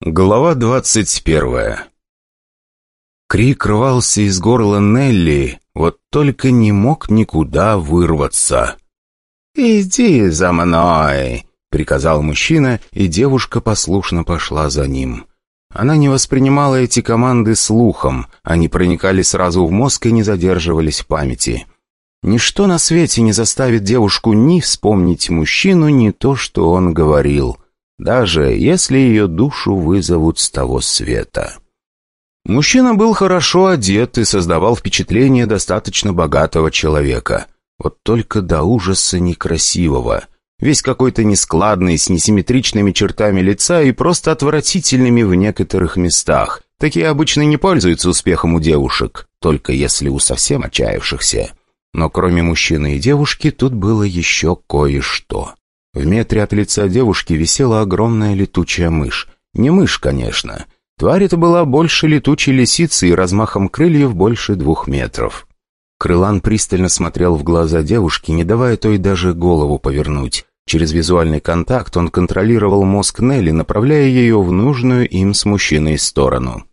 Глава двадцать первая Крик рвался из горла Нелли, вот только не мог никуда вырваться. «Иди за мной!» — приказал мужчина, и девушка послушно пошла за ним. Она не воспринимала эти команды слухом, они проникали сразу в мозг и не задерживались в памяти. Ничто на свете не заставит девушку ни вспомнить мужчину, ни то, что он говорил — даже если ее душу вызовут с того света. Мужчина был хорошо одет и создавал впечатление достаточно богатого человека. Вот только до ужаса некрасивого. Весь какой-то нескладный, с несимметричными чертами лица и просто отвратительными в некоторых местах. Такие обычно не пользуются успехом у девушек, только если у совсем отчаявшихся. Но кроме мужчины и девушки тут было еще кое-что. В метре от лица девушки висела огромная летучая мышь. Не мышь, конечно. Тварь эта была больше летучей лисицы и размахом крыльев больше двух метров. Крылан пристально смотрел в глаза девушки, не давая той даже голову повернуть. Через визуальный контакт он контролировал мозг Нелли, направляя ее в нужную им с мужчиной сторону.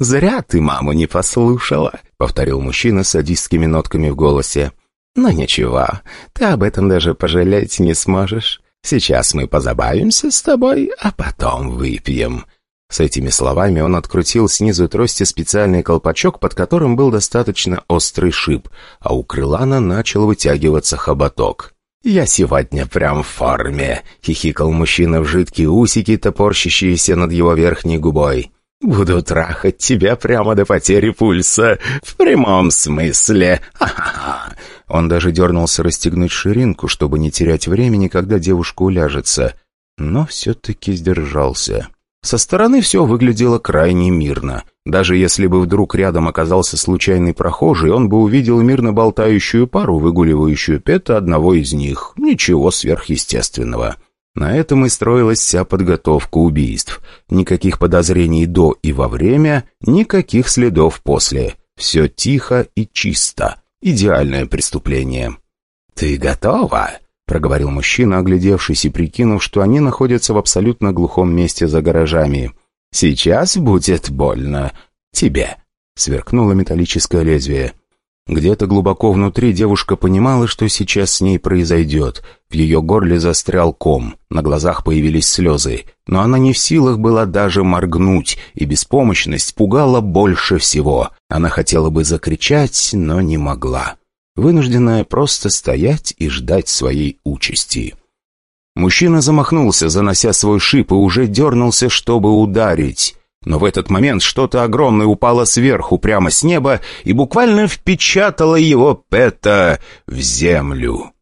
«Зря ты маму не послушала», — повторил мужчина с садистскими нотками в голосе. Но ничего, ты об этом даже пожалеть не сможешь. Сейчас мы позабавимся с тобой, а потом выпьем». С этими словами он открутил снизу трости специальный колпачок, под которым был достаточно острый шип, а у крылана начал вытягиваться хоботок. «Я сегодня прям в форме», — хихикал мужчина в жидкие усики, топорщащиеся над его верхней губой. «Буду трахать тебя прямо до потери пульса. В прямом смысле. Ха-ха-ха. Он даже дернулся расстегнуть ширинку, чтобы не терять времени, когда девушка уляжется, но все-таки сдержался. Со стороны все выглядело крайне мирно. Даже если бы вдруг рядом оказался случайный прохожий, он бы увидел мирно болтающую пару, выгуливающую пета одного из них. Ничего сверхъестественного. На этом и строилась вся подготовка убийств. Никаких подозрений до и во время, никаких следов после. Все тихо и чисто. Идеальное преступление. «Ты готова?» — проговорил мужчина, оглядевшись и прикинув, что они находятся в абсолютно глухом месте за гаражами. «Сейчас будет больно. Тебе!» — сверкнуло металлическое лезвие. Где-то глубоко внутри девушка понимала, что сейчас с ней произойдет. В ее горле застрял ком, на глазах появились слезы. Но она не в силах была даже моргнуть, и беспомощность пугала больше всего. Она хотела бы закричать, но не могла. Вынужденная просто стоять и ждать своей участи. Мужчина замахнулся, занося свой шип, и уже дернулся, чтобы ударить. Но в этот момент что-то огромное упало сверху, прямо с неба, и буквально впечатало его Пэта в землю.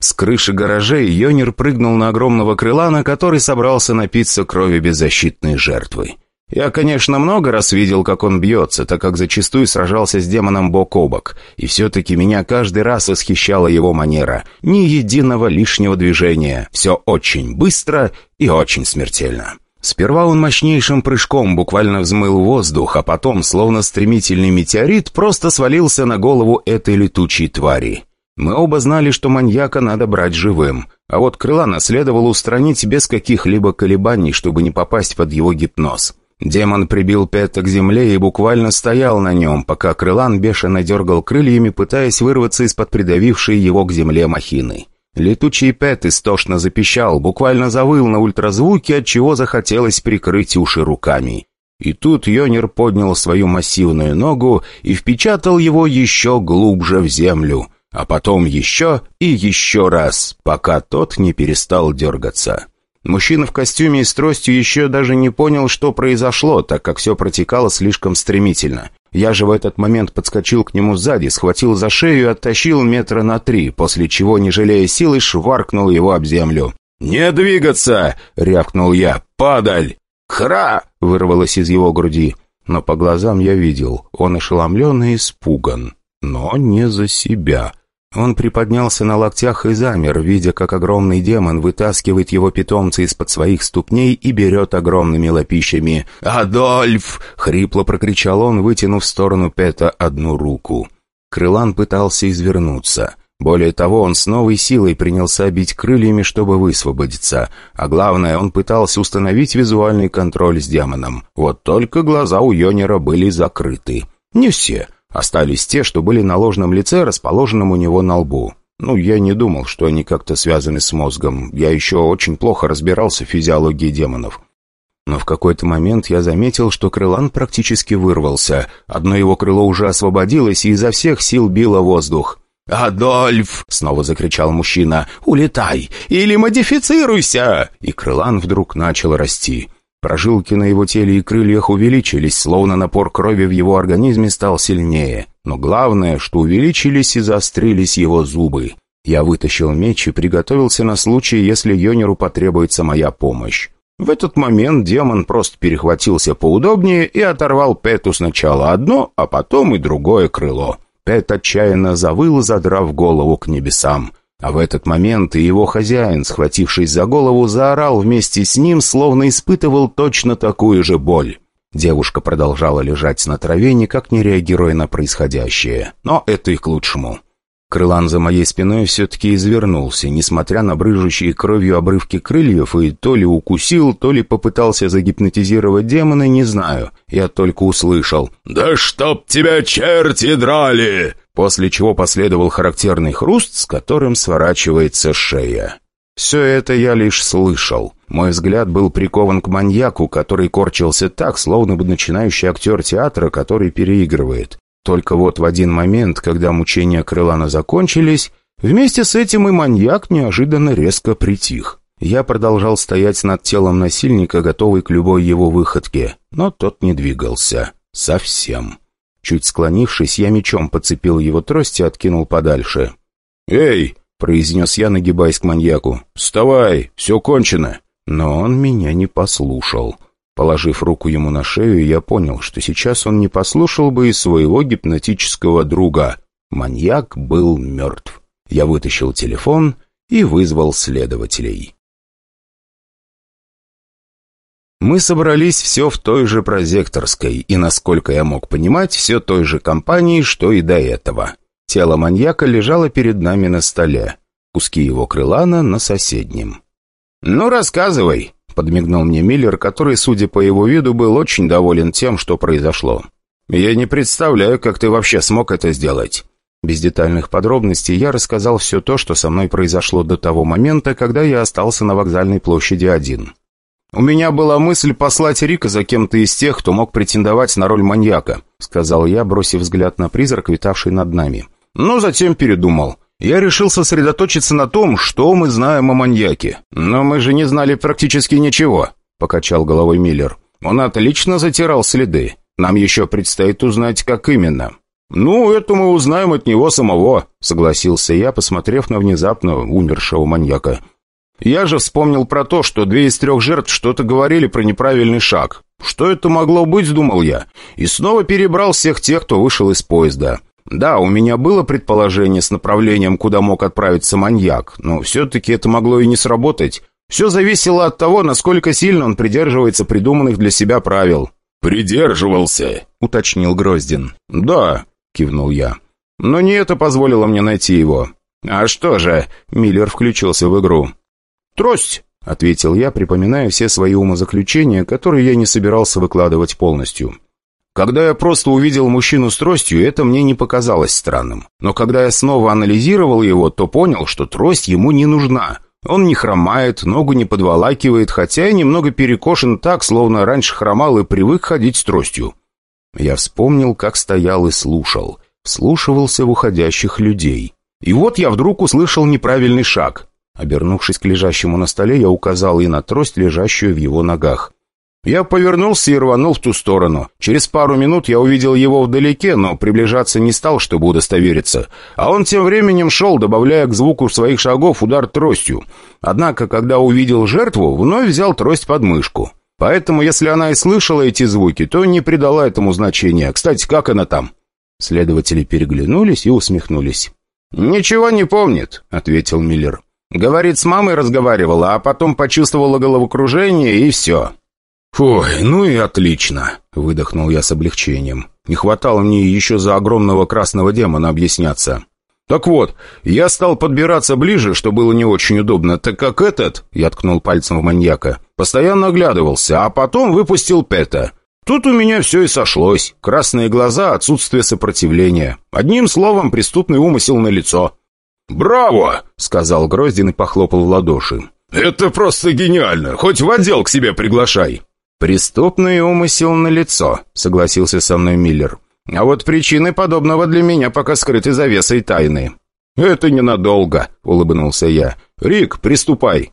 С крыши гаражей Йонер прыгнул на огромного крылана, который собрался напиться крови беззащитной жертвы. Я, конечно, много раз видел, как он бьется, так как зачастую сражался с демоном бок о бок, и все-таки меня каждый раз восхищала его манера. Ни единого лишнего движения, все очень быстро и очень смертельно. Сперва он мощнейшим прыжком буквально взмыл воздух, а потом, словно стремительный метеорит, просто свалился на голову этой летучей твари. Мы оба знали, что маньяка надо брать живым, а вот крыла наследовало устранить без каких-либо колебаний, чтобы не попасть под его гипноз. Демон прибил Пэта к земле и буквально стоял на нем, пока крылан бешено дергал крыльями, пытаясь вырваться из-под придавившей его к земле махины. Летучий Пэт истошно запищал, буквально завыл на ультразвуке, от чего захотелось прикрыть уши руками. И тут Йонер поднял свою массивную ногу и впечатал его еще глубже в землю, а потом еще и еще раз, пока тот не перестал дергаться. Мужчина в костюме и с тростью еще даже не понял, что произошло, так как все протекало слишком стремительно. Я же в этот момент подскочил к нему сзади, схватил за шею и оттащил метра на три, после чего, не жалея силы, шваркнул его об землю. «Не двигаться!» — рявкнул я. «Падаль!» «Хра!» — вырвалось из его груди. Но по глазам я видел, он ошеломлен и испуган. Но не за себя. Он приподнялся на локтях и замер, видя, как огромный демон вытаскивает его питомца из-под своих ступней и берет огромными лапищами. «Адольф!» — хрипло прокричал он, вытянув в сторону Пета одну руку. Крылан пытался извернуться. Более того, он с новой силой принялся бить крыльями, чтобы высвободиться. А главное, он пытался установить визуальный контроль с демоном. Вот только глаза у Йонера были закрыты. Не все. Остались те, что были на ложном лице, расположенном у него на лбу. Ну, я не думал, что они как-то связаны с мозгом. Я еще очень плохо разбирался в физиологии демонов. Но в какой-то момент я заметил, что крылан практически вырвался. Одно его крыло уже освободилось и изо всех сил било воздух. «Адольф!» — снова закричал мужчина. «Улетай! Или модифицируйся!» И крылан вдруг начал расти. Прожилки на его теле и крыльях увеличились, словно напор крови в его организме стал сильнее. Но главное, что увеличились и заострились его зубы. Я вытащил меч и приготовился на случай, если Йонеру потребуется моя помощь. В этот момент демон просто перехватился поудобнее и оторвал Пету сначала одно, а потом и другое крыло. Пет отчаянно завыл, задрав голову к небесам. А в этот момент и его хозяин, схватившись за голову, заорал вместе с ним, словно испытывал точно такую же боль. Девушка продолжала лежать на траве, никак не реагируя на происходящее. Но это и к лучшему. Крылан за моей спиной все-таки извернулся, несмотря на брыжущие кровью обрывки крыльев, и то ли укусил, то ли попытался загипнотизировать демона, не знаю. Я только услышал «Да чтоб тебя черти драли!» После чего последовал характерный хруст, с которым сворачивается шея. Все это я лишь слышал. Мой взгляд был прикован к маньяку, который корчился так, словно бы начинающий актер театра, который переигрывает. Только вот в один момент, когда мучения Крылана закончились, вместе с этим и маньяк неожиданно резко притих. Я продолжал стоять над телом насильника, готовый к любой его выходке, но тот не двигался. Совсем. Чуть склонившись, я мечом подцепил его трость и откинул подальше. «Эй!» — произнес я, нагибаясь к маньяку. «Вставай! Все кончено!» Но он меня не послушал. Положив руку ему на шею, я понял, что сейчас он не послушал бы и своего гипнотического друга. Маньяк был мертв. Я вытащил телефон и вызвал следователей. Мы собрались все в той же прозекторской, и, насколько я мог понимать, все той же компании, что и до этого. Тело маньяка лежало перед нами на столе. Куски его крылана на соседнем. «Ну, рассказывай», — подмигнул мне Миллер, который, судя по его виду, был очень доволен тем, что произошло. «Я не представляю, как ты вообще смог это сделать». Без детальных подробностей я рассказал все то, что со мной произошло до того момента, когда я остался на вокзальной площади один. «У меня была мысль послать Рика за кем-то из тех, кто мог претендовать на роль маньяка», сказал я, бросив взгляд на призрак, витавший над нами. Но затем передумал. Я решил сосредоточиться на том, что мы знаем о маньяке. Но мы же не знали практически ничего, покачал головой Миллер. Он отлично затирал следы. Нам еще предстоит узнать, как именно. «Ну, это мы узнаем от него самого», — согласился я, посмотрев на внезапно умершего маньяка. «Я же вспомнил про то, что две из трех жертв что-то говорили про неправильный шаг. Что это могло быть, думал я, и снова перебрал всех тех, кто вышел из поезда. Да, у меня было предположение с направлением, куда мог отправиться маньяк, но все-таки это могло и не сработать. Все зависело от того, насколько сильно он придерживается придуманных для себя правил. «Придерживался», — уточнил Гроздин. «Да», — кивнул я. «Но не это позволило мне найти его». «А что же?» — Миллер включился в игру. «Трость», — ответил я, припоминая все свои умозаключения, которые я не собирался выкладывать полностью. Когда я просто увидел мужчину с тростью, это мне не показалось странным. Но когда я снова анализировал его, то понял, что трость ему не нужна. Он не хромает, ногу не подволакивает, хотя и немного перекошен так, словно раньше хромал и привык ходить с тростью. Я вспомнил, как стоял и слушал. Вслушивался в уходящих людей. И вот я вдруг услышал неправильный шаг. Обернувшись к лежащему на столе, я указал и на трость, лежащую в его ногах. Я повернулся и рванул в ту сторону. Через пару минут я увидел его вдалеке, но приближаться не стал, чтобы удостовериться. А он тем временем шел, добавляя к звуку своих шагов удар тростью. Однако, когда увидел жертву, вновь взял трость под мышку. Поэтому, если она и слышала эти звуки, то не придала этому значения. Кстати, как она там?» Следователи переглянулись и усмехнулись. «Ничего не помнит», — ответил Миллер. «Говорит, с мамой разговаривала, а потом почувствовала головокружение, и все». «Ой, ну и отлично!» — выдохнул я с облегчением. «Не хватало мне еще за огромного красного демона объясняться». Так вот, я стал подбираться ближе, что было не очень удобно, так как этот, я ткнул пальцем в маньяка, постоянно оглядывался, а потом выпустил Пета. Тут у меня все и сошлось. Красные глаза, отсутствие сопротивления. Одним словом, преступный умысел на лицо. «Браво!» — сказал Гроздин и похлопал в ладоши. «Это просто гениально! Хоть в отдел к себе приглашай!» «Преступный умысел на лицо», — согласился со мной Миллер. «А вот причины подобного для меня пока скрыты завесой тайны». «Это ненадолго», — улыбнулся я. «Рик, приступай».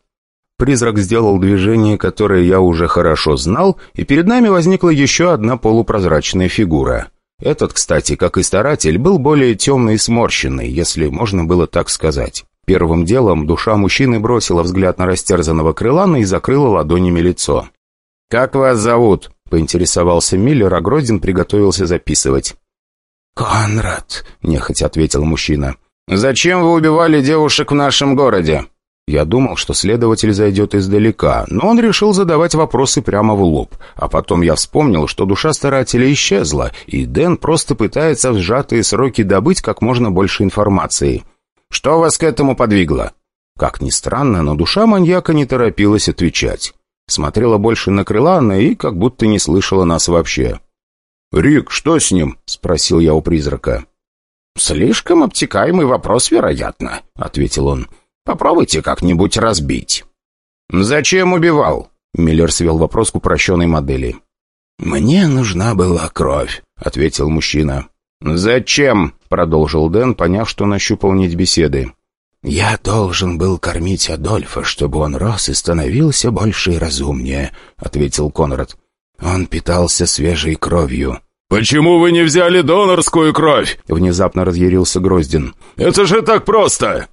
Призрак сделал движение, которое я уже хорошо знал, и перед нами возникла еще одна полупрозрачная фигура. Этот, кстати, как и старатель, был более темный и сморщенный, если можно было так сказать. Первым делом душа мужчины бросила взгляд на растерзанного крылана и закрыла ладонями лицо. «Как вас зовут?» — поинтересовался Миллер, а Грозин приготовился записывать. «Конрад», — нехотя ответил мужчина. «Зачем вы убивали девушек в нашем городе?» Я думал, что следователь зайдет издалека, но он решил задавать вопросы прямо в лоб. А потом я вспомнил, что душа старателя исчезла, и Дэн просто пытается в сжатые сроки добыть как можно больше информации. «Что вас к этому подвигло?» Как ни странно, но душа маньяка не торопилась отвечать. Смотрела больше на Крылана и как будто не слышала нас вообще. «Рик, что с ним?» — спросил я у призрака. «Слишком обтекаемый вопрос, вероятно», — ответил он. Попробуйте как-нибудь разбить». «Зачем убивал?» Миллер свел вопрос к упрощенной модели. «Мне нужна была кровь», — ответил мужчина. «Зачем?» — продолжил Дэн, поняв, что нащупал нить беседы. «Я должен был кормить Адольфа, чтобы он рос и становился больше и разумнее», — ответил Конрад. «Он питался свежей кровью». «Почему вы не взяли донорскую кровь?» — внезапно разъярился Гроздин. «Это же так просто!»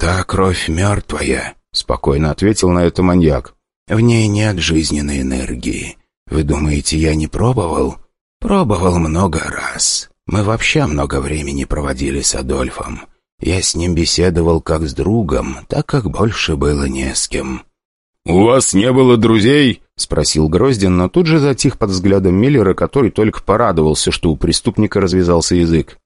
«Та кровь мертвая», — спокойно ответил на это маньяк. «В ней нет жизненной энергии. Вы думаете, я не пробовал?» «Пробовал много раз. Мы вообще много времени проводили с Адольфом. Я с ним беседовал как с другом, так как больше было не с кем». «У вас не было друзей?» — спросил Гроздин, но тут же затих под взглядом Миллера, который только порадовался, что у преступника развязался язык.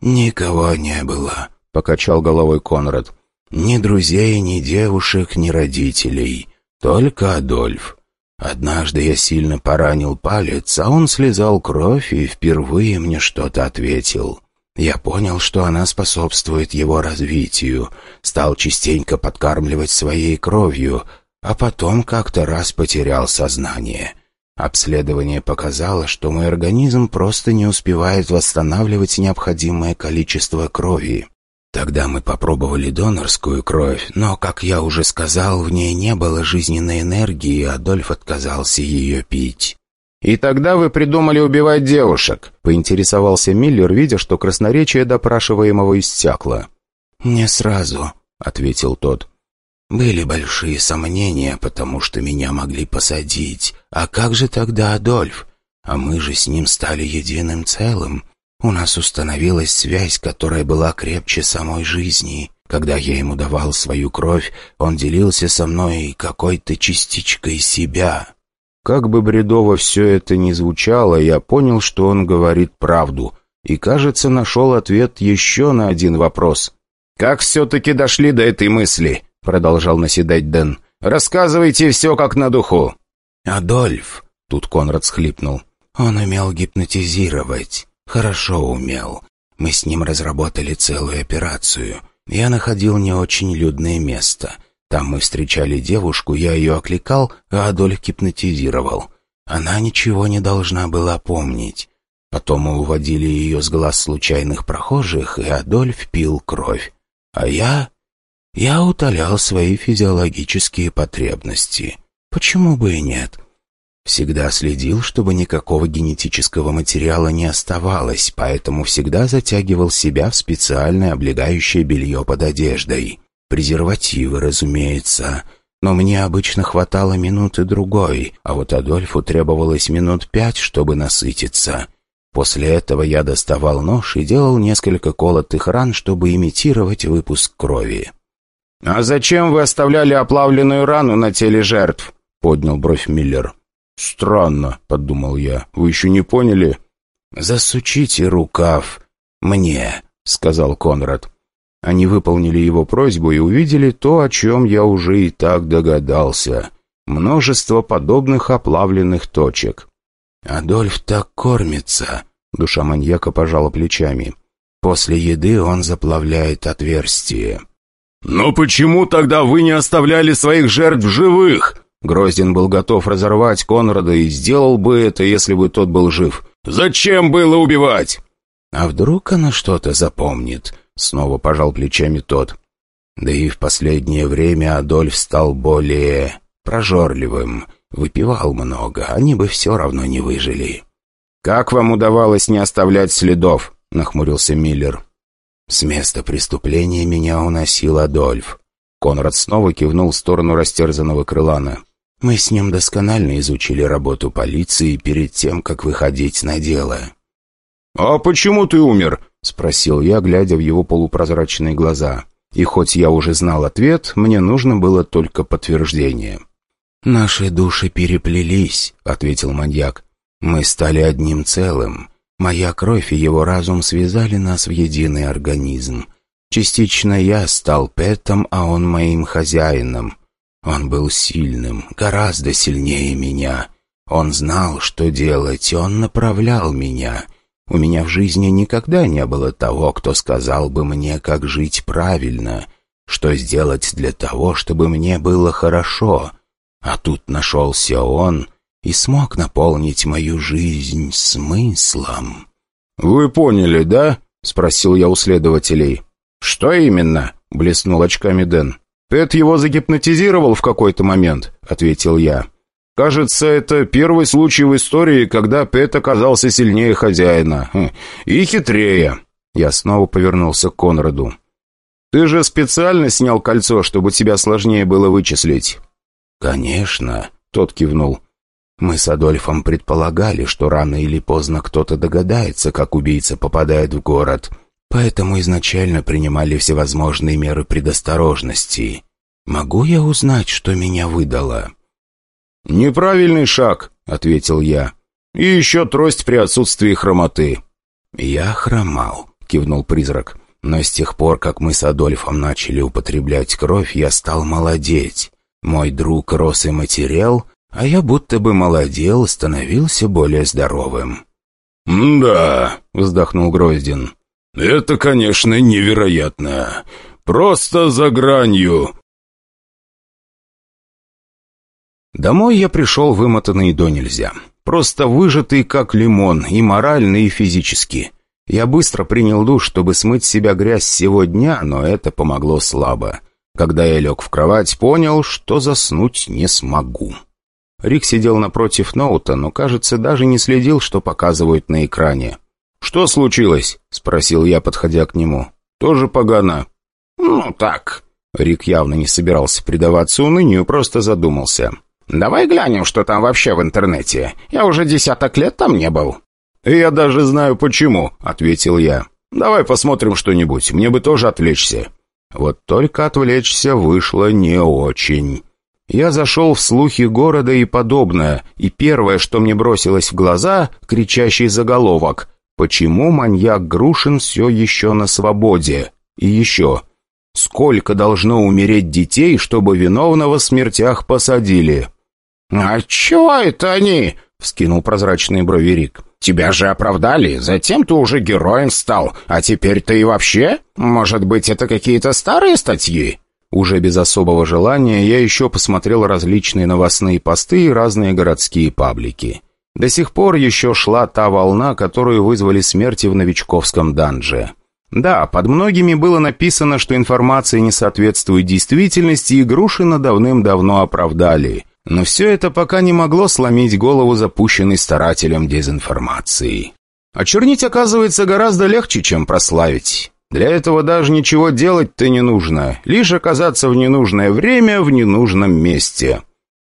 «Никого не было», — покачал головой Конрад. Ни друзей, ни девушек, ни родителей. Только Адольф. Однажды я сильно поранил палец, а он слезал кровь и впервые мне что-то ответил. Я понял, что она способствует его развитию, стал частенько подкармливать своей кровью, а потом как-то раз потерял сознание. Обследование показало, что мой организм просто не успевает восстанавливать необходимое количество крови. Тогда мы попробовали донорскую кровь, но, как я уже сказал, в ней не было жизненной энергии, и Адольф отказался ее пить. «И тогда вы придумали убивать девушек», — поинтересовался Миллер, видя, что красноречие допрашиваемого иссякло. «Не сразу», — ответил тот. «Были большие сомнения, потому что меня могли посадить. А как же тогда Адольф? А мы же с ним стали единым целым. У нас установилась связь, которая была крепче самой жизни. Когда я ему давал свою кровь, он делился со мной какой-то частичкой себя. Как бы бредово все это ни звучало, я понял, что он говорит правду. И, кажется, нашел ответ еще на один вопрос. «Как все-таки дошли до этой мысли?» — продолжал наседать Дэн. «Рассказывайте все как на духу». «Адольф», — тут Конрад схлипнул, — «он умел гипнотизировать». Хорошо умел. Мы с ним разработали целую операцию. Я находил не очень людное место. Там мы встречали девушку, я ее окликал, а Адольф гипнотизировал. Она ничего не должна была помнить. Потом мы уводили ее с глаз случайных прохожих, и Адольф пил кровь. А я... Я утолял свои физиологические потребности. Почему бы и нет? Всегда следил, чтобы никакого генетического материала не оставалось, поэтому всегда затягивал себя в специальное облегающее белье под одеждой. Презервативы, разумеется. Но мне обычно хватало минуты другой, а вот Адольфу требовалось минут пять, чтобы насытиться. После этого я доставал нож и делал несколько колотых ран, чтобы имитировать выпуск крови. «А зачем вы оставляли оплавленную рану на теле жертв?» — поднял бровь Миллер. «Странно», — подумал я. «Вы еще не поняли?» «Засучите рукав мне», — сказал Конрад. Они выполнили его просьбу и увидели то, о чем я уже и так догадался. Множество подобных оплавленных точек. «Адольф так кормится», — душа маньяка пожала плечами. «После еды он заплавляет отверстие». «Но почему тогда вы не оставляли своих жертв живых?» Гроздин был готов разорвать Конрада и сделал бы это, если бы тот был жив. «Зачем было убивать?» «А вдруг она что-то запомнит?» Снова пожал плечами тот. Да и в последнее время Адольф стал более прожорливым. Выпивал много, они бы все равно не выжили. «Как вам удавалось не оставлять следов?» — нахмурился Миллер. «С места преступления меня уносил Адольф». Конрад снова кивнул в сторону растерзанного крылана. «Мы с ним досконально изучили работу полиции перед тем, как выходить на дело». «А почему ты умер?» — спросил я, глядя в его полупрозрачные глаза. И хоть я уже знал ответ, мне нужно было только подтверждение. «Наши души переплелись», — ответил маньяк. «Мы стали одним целым. Моя кровь и его разум связали нас в единый организм. Частично я стал Пэтом, а он моим хозяином. Он был сильным, гораздо сильнее меня. Он знал, что делать, он направлял меня. У меня в жизни никогда не было того, кто сказал бы мне, как жить правильно, что сделать для того, чтобы мне было хорошо. А тут нашелся он и смог наполнить мою жизнь смыслом. «Вы поняли, да?» — спросил я у следователей. «Что именно?» — блеснул очками Дэн. «Пэт его загипнотизировал в какой-то момент», — ответил я. Кажется, это первый случай в истории, когда Пэт оказался сильнее хозяина. Хм, и хитрее. Я снова повернулся к Конраду. «Ты же специально снял кольцо, чтобы тебя сложнее было вычислить?» «Конечно», — тот кивнул. «Мы с Адольфом предполагали, что рано или поздно кто-то догадается, как убийца попадает в город, поэтому изначально принимали всевозможные меры предосторожности. Могу я узнать, что меня выдало?» «Неправильный шаг», — ответил я. «И еще трость при отсутствии хромоты». «Я хромал», — кивнул призрак. «Но с тех пор, как мы с Адольфом начали употреблять кровь, я стал молодеть. Мой друг рос и материал, а я будто бы молодел, становился более здоровым». «Да», — вздохнул Гроздин. «Это, конечно, невероятно. Просто за гранью. Домой я пришел вымотанный до нельзя. Просто выжатый, как лимон, и морально, и физически. Я быстро принял душ, чтобы смыть с себя грязь всего дня, но это помогло слабо. Когда я лег в кровать, понял, что заснуть не смогу. Рик сидел напротив ноута, но, кажется, даже не следил, что показывают на экране. «Что случилось?» — спросил я, подходя к нему. «Тоже погано». «Ну, так». Рик явно не собирался предаваться унынию, просто задумался. «Давай глянем, что там вообще в интернете. Я уже десяток лет там не был». «Я даже знаю почему», — ответил я. «Давай посмотрим что-нибудь, мне бы тоже отвлечься». Вот только отвлечься вышло не очень. Я зашел в слухи города и подобное, и первое, что мне бросилось в глаза, кричащий заголовок «Почему маньяк Грушин все еще на свободе?» И еще «Сколько должно умереть детей, чтобы виновного в смертях посадили?» «А чего это они?» — вскинул прозрачные брови Рик. «Тебя же оправдали, затем ты уже героем стал, а теперь ты и вообще? Может быть, это какие-то старые статьи?» Уже без особого желания я еще посмотрел различные новостные посты и разные городские паблики. До сих пор еще шла та волна, которую вызвали смерти в новичковском данже. Да, под многими было написано, что информация не соответствует действительности, и Грушина давным-давно оправдали. Но все это пока не могло сломить голову запущенной старателем дезинформации. Очернить, оказывается, гораздо легче, чем прославить. Для этого даже ничего делать-то не нужно, лишь оказаться в ненужное время в ненужном месте.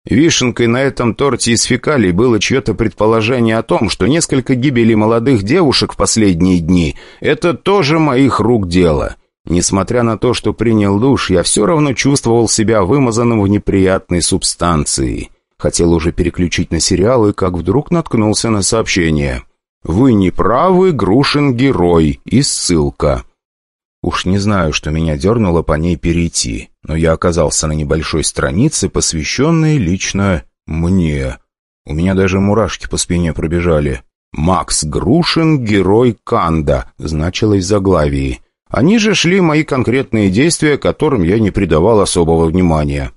Вишенкой на этом торте из фекалий было чье-то предположение о том, что несколько гибелей молодых девушек в последние дни – это тоже моих рук дело – Несмотря на то, что принял душ, я все равно чувствовал себя вымазанным в неприятной субстанции. Хотел уже переключить на сериалы, как вдруг наткнулся на сообщение. «Вы не правы, Грушин герой» и ссылка. Уж не знаю, что меня дернуло по ней перейти, но я оказался на небольшой странице, посвященной лично мне. У меня даже мурашки по спине пробежали. «Макс Грушин, герой Канда», значилось в заглавии. Они же шли мои конкретные действия, которым я не придавал особого внимания.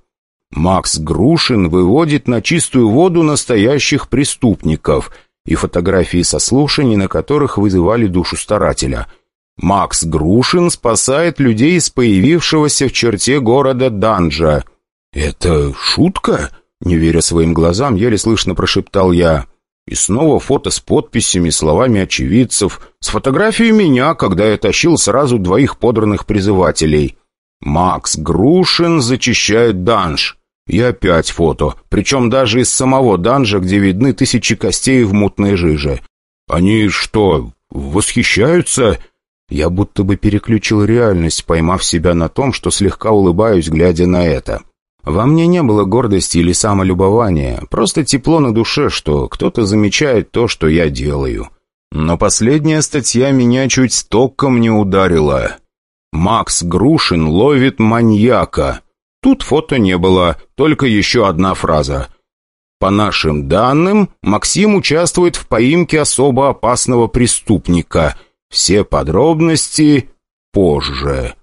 Макс Грушин выводит на чистую воду настоящих преступников и фотографии со слушаний, на которых вызывали душу старателя. Макс Грушин спасает людей из появившегося в черте города Данжа. «Это шутка?» Не веря своим глазам, еле слышно прошептал я. И снова фото с подписями, словами очевидцев, с фотографией меня, когда я тащил сразу двоих подранных призывателей. Макс Грушин зачищает данж. И опять фото, причем даже из самого данжа, где видны тысячи костей в мутной жиже. Они что, восхищаются? Я будто бы переключил реальность, поймав себя на том, что слегка улыбаюсь, глядя на это. Во мне не было гордости или самолюбования, просто тепло на душе, что кто-то замечает то, что я делаю. Но последняя статья меня чуть током не ударила. «Макс Грушин ловит маньяка». Тут фото не было, только еще одна фраза. По нашим данным, Максим участвует в поимке особо опасного преступника. Все подробности позже.